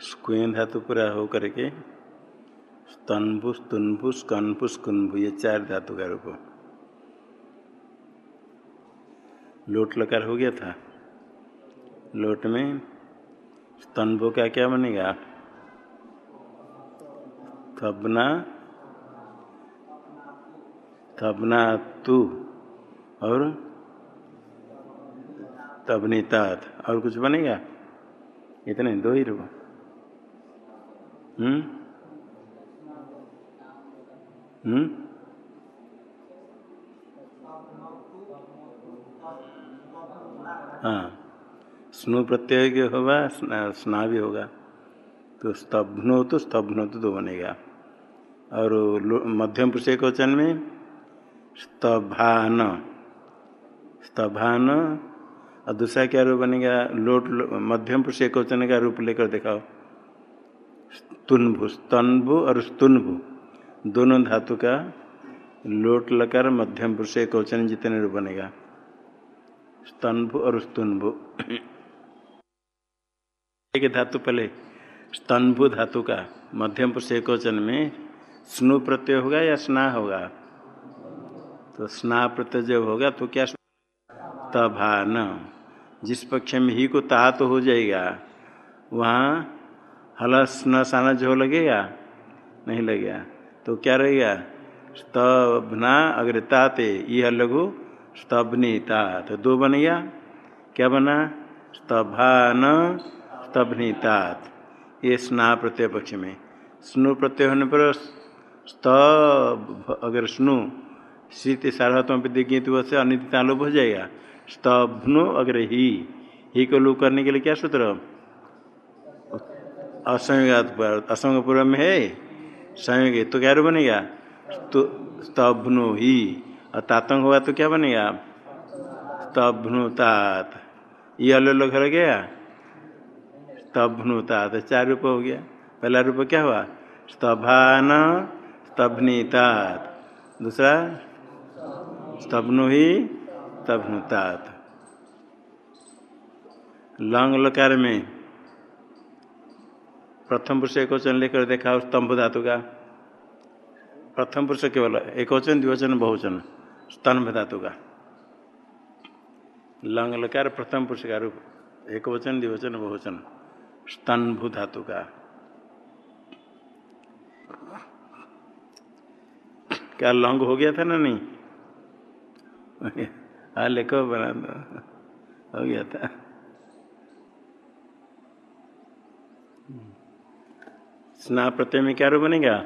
स्क्वेन धातु पूरा हो करके स्तनभु स्तुनभु स्कनभु स्कुनभु ये चार धातु का। रूप लोट लकार हो गया था। लोट में स्तंभों का क्या बनेगा? थबना थबना तू और तबनीतात और कुछ बनेगा? इतने, दो ही रूप हम्म हम्म हाँ। स्नु प्रत्यय होगा, स्ना भी होगा। तो स्तब्नो तो स्तब्नो तो दो बनेगा। और मध्यम पुरुष एक वचन में, स्तभान। स्तभान, और दूसरा क्या रूप बनेगा? लोट, मध्यम पुरुष एक वचन का रूप लेकर दिखाओ। स्तुनभु स्तनभु और स्तुनभु। दोनों धातु का लोट लकर मध्यम पुरुष एक वचन जितने रूप बनेगा। स्तंभु और स्तुनभु। एक धातु पहले स्तंभु धातु का मध्यम पुरुष एक वचन में स्नु प्रत्यय होगा या स्ना होगा? तो स्ना प्रत्यय जब होगा तो क्या तभान। जिस पक्ष में ही को ता तो हो जाएगा, वहाँ हलस न साना जो लगेगा, नहीं लगेगा। तो क्या रहेगा? स्तभना अगर ताते यह लघु स्तभनी तात दो बन गया। क्या बना? स्तभान स्तभनी तात ये स्ना प्रत्यय पक्ष में। स्नु प्रत्यय होने पर स्त अगर स्नु, शीत सार्वत्म तो वैसे अनिता लोप हो जाएगा। स्तभनु अगर ही ही को लोप करने के लिए क्या सूत्र? असंयोगात पर असंग पूर्व में है? संयोग तो क्या रूप बनेगा? तो स्तभनु ही और तातंग होगा तो क्या बनेगा? तभनुतात ये अलोक रह गया। तभनुतात चार रूप हो गया। पहला रूप क्या हुआ? स्तभान स्तभनीतात दूसरा? स्तभनु ही तभनुतात लंग लकार में। प्रथम पुरुष एक वचन लेकर देखा स्तंभ धातु का। प्रथम पुरुष केवल एक वचन, द्विवचन, बहुवचन स्तंभ धातु का। लंग लकार प्रथम पुरुष का रूप, एक वचन, द्विवचन, बहुवचन स्तंभु धातु का। क्या लंग हो गया था ना नहीं? हाँ लिखो, बना दो। हो गया था। स्ना प्रत्यय में क्या रूप बनेगा?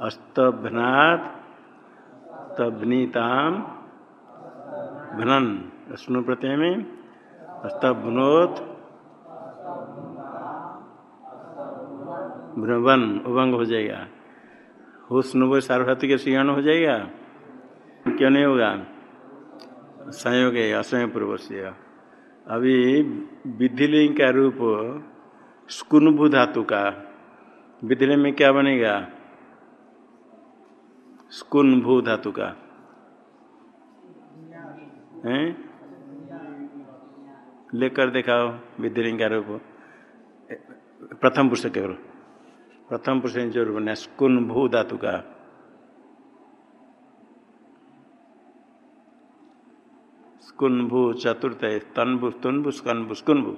अस्तभनात् तभनीताम भनन स्नु प्रत्यय में अस्तभनोत भ्रवन। उभंग हो जाएगा। हो स्नुव सार्वधातु के सिंहण हो जाएगा। क्यों नहीं होगा? संयोग है असंयोग पूर्व से अभी विधिलिंग का रूप स्कुनभु धातु का विधिलिंग में क्या बनेगा? स्कुन भू धातु का। है? लेकर दिखाओ विद्यलिंग का रूप प्रथम पुरुष केवल प्रथम पुरुष जो रूप बना स्कुन भू धातु का। स्कुनभु चतुर्थ स्तनभु स्तुनभु स्कनभु स्कुनभु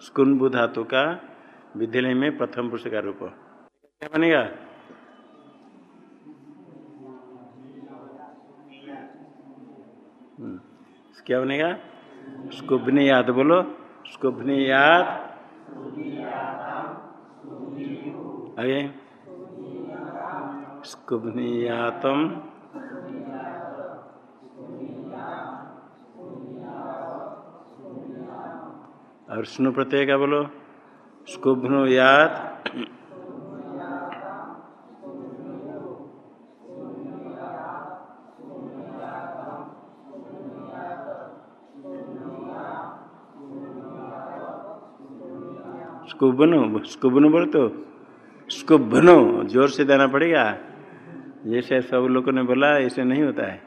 स्कुनभु धातु का विद्यालय में प्रथम पुरुष का रूप क्या बनेगा? क्या बनेगा? स्कुभनी याद बोलो। स्कुभनी याद। आगे। स्कुभनीयातम और स्नु प्रत्यय का बोलो? स्कुभ्नु याद। स्कुबनो स्कुबनो बोल तो स्कुबनो, ज़ोर से देना पड़ेगा। जैसे सब लोगों ने बोला, ऐसे नहीं होता है।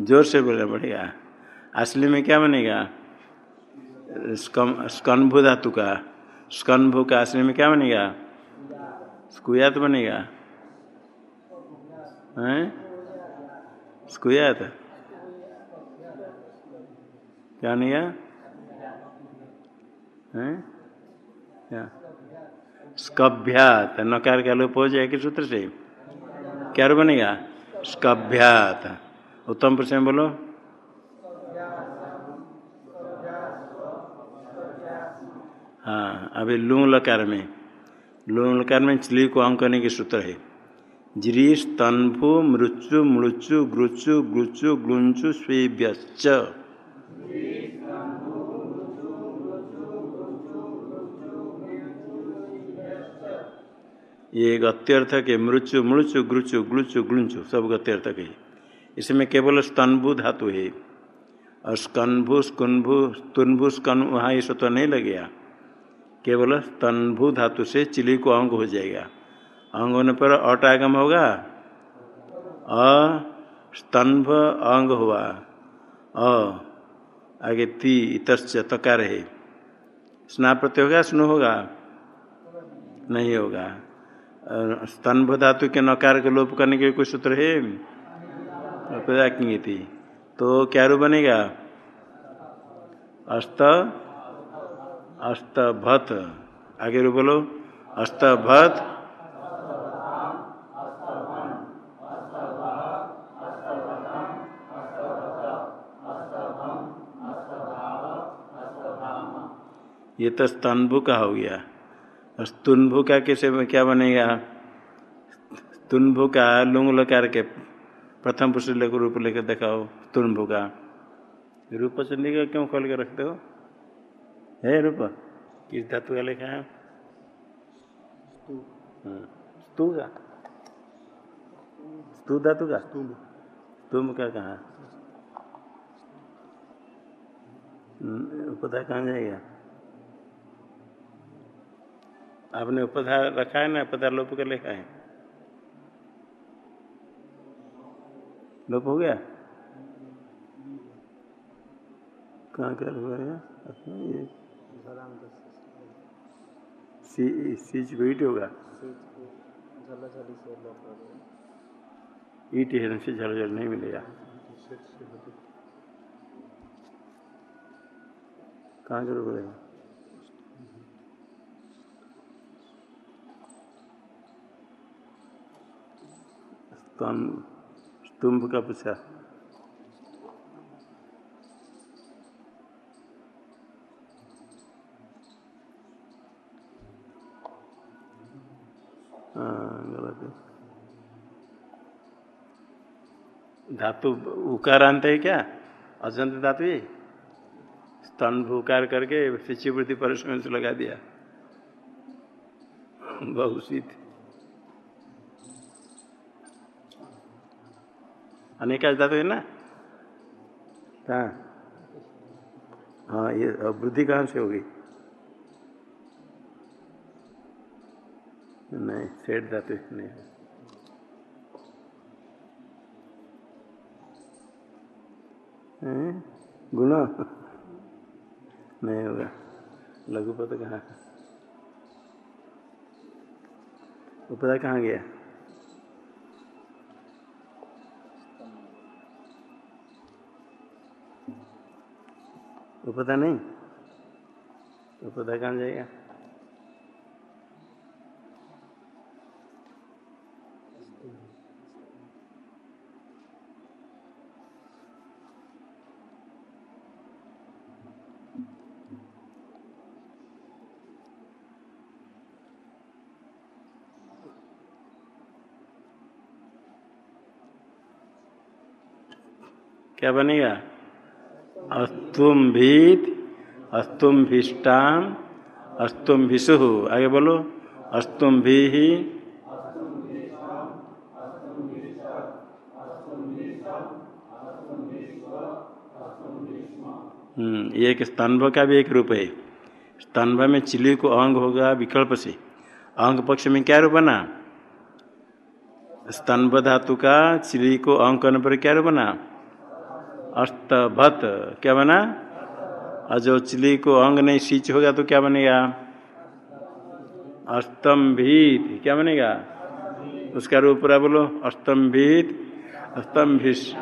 ज़ोर से बोलना पड़ेगा। असली में क्या बनेगा? स्कम्भु धातु का। स्कन का असली में क्या बनेगा? स्कुयात बनेगा। हैं? स्कुयात। क्या बनेगा? हैं? स्कभ्यात नकार का लोप हो जाएगा सूत्र से। क्या बनेगा? स्कभ्यात उत्तम पुरुष बोलो। हाँ अभी लूंग लकार में। लूंग लकार में चिली को अंक करने के सूत्र है। ज्री स्तंभु मृत्यु मृत्यु ग्रुचु ग्रुचु ग्लुंचु स्वेभ्यश्च। ये गत्यर्थक है मृत्यु मृत्यु ग्रुचु, ग्लुचु, ग्लुंचु, सब गत्यर्थक है। इसमें केवल स्तनभु धातु है। और स्कन्भु स्कुन्भु स्तुन्भु स्कन वहाँ ये स्वतः नहीं लगेगा। केवल स्तनभु धातु से चिली को अंग हो जाएगा। अंग होने पर अट आगम होगा। अ स्तंभ अंग हुआ अ, आगे ती, इतश्च, तकार है। स्ना प्रत्यय होगा, स्नु होगा? नहीं होगा। स्तंभ धातु के नकार के लोप करने के कोई सूत्र है? थी। तो क्या रूप बनेगा? अस्त अस्तभत आगे रूप बोलो। अस्तभत ये तो स्तंभु का हो गया। स्तुन्भु का कैसे क्या बनेगा? स्तुन्भु का लुंग लकार के प्रथम पुरुष लेकर रूप लेकर दिखाओ स्तुन्भु का। रूप से लेकर क्यों खोल के रखते हो? है रूप किस धातु का लिखा है? स्तु। का? स्तु धातु का? तुम का कहा? पता कहाँ जाएगा? आपने उपधार रखा है ना, उपधार लोप कर लिखा है? लोप हो गया? कहाँ क्या हुआ को होगा? ईट हिरण से झल झल नहीं मिलेगा। कहाँ करो पड़ेगा स्तंभ का पूछा। है धातु उकारांत है क्या? अजंत धातु है स्तंभ उकार करके शिष्यवृत्ति परिश्रम से लगा दिया। बहुशीत। अनेका धातु है ना? हाँ। हाँ ये वृद्धि कहाँ से होगी? नहीं, सेठ धातु नहीं गुण नहीं होगा। लघुपद कहाँ? उपदा कहाँ गया? उपदा नहीं? उपदा कहाँ जाएगा? क्या बनेगा? अस्तुम भीत अस्तुम भीष्टाम अस्तुम भिषु आगे बोलो। अस्तुम भी ही ये एक स्तंभ का भी एक रूप है। स्तंभ में चिली को अंग होगा विकल्प से। अंग पक्ष में क्या रूप बना? स्तंभ धातु का चिली को अंग करने पर क्या रूप बना? अस्तभत क्या बना? और जो चिली को अंग नहीं सींच होगा तो क्या बनेगा? अस्तंभित क्या बनेगा? उसका रूप पूरा बोलो अस्तंभित अस्तंभिश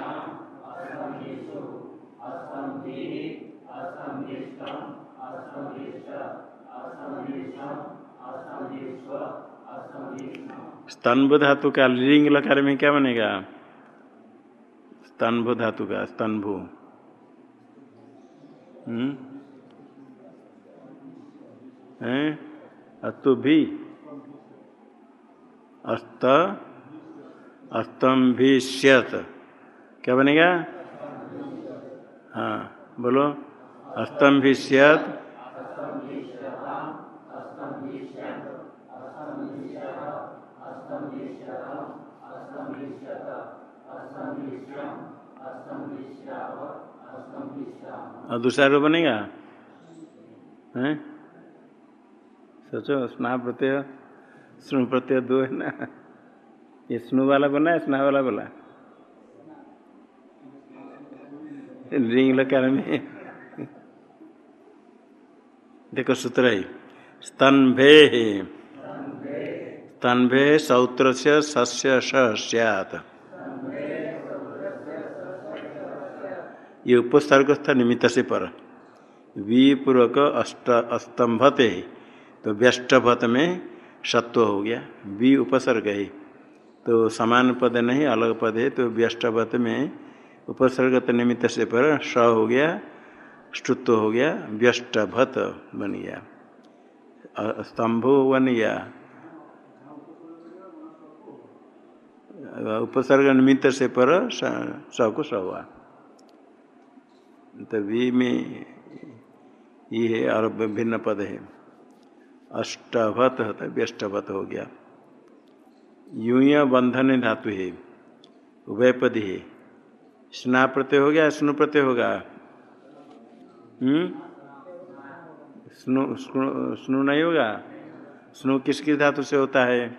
स्तंभ धातु का लिंग लकार में क्या बनेगा? स्तंभ धातु का स्तंभु हम्म अस्तु भी। अस्त अस्तंभिष्यत क्या बनेगा? हाँ बोलो। अस्तंभिष्यत और दूसरा रूप बनेगा? हैं? सोचो स्ना प्रत्यय स्नु प्रत्यय दो है ना? ये स्नु वाला बना है, स्ना वाला बोला रिंग लकार में। देखो सूत्र है। स्तंभे स्तंभे सौत्र से सस्य सैत ये उपसर्गस्थ निमित्त से पर। वी पूर्वक अष्ट अस्तंभते तो व्यष्टभत में सत्व हो गया, वि उपसर्ग है। तो समान पद नहीं, अलग पद है तो व्यष्टभत में उपसर्गत निमित्त से पर स हो गया, स्तुत्व हो गया, व्यष्टभत बन गया। स्तंभो बन गया। उपसर्ग निमित्त से पर स को स हुआ। तो वी में ये है और भिन्न पद है। अष्टभत व्यष्टभत हो गया। यूय बंधन धातु है, उभय पद है स्ना प्रत्यय हो गया स्नु प्रत्यय होगा। हम्म? स्नु स्नु नहीं होगा? स्नु किसकी धातु से होता है?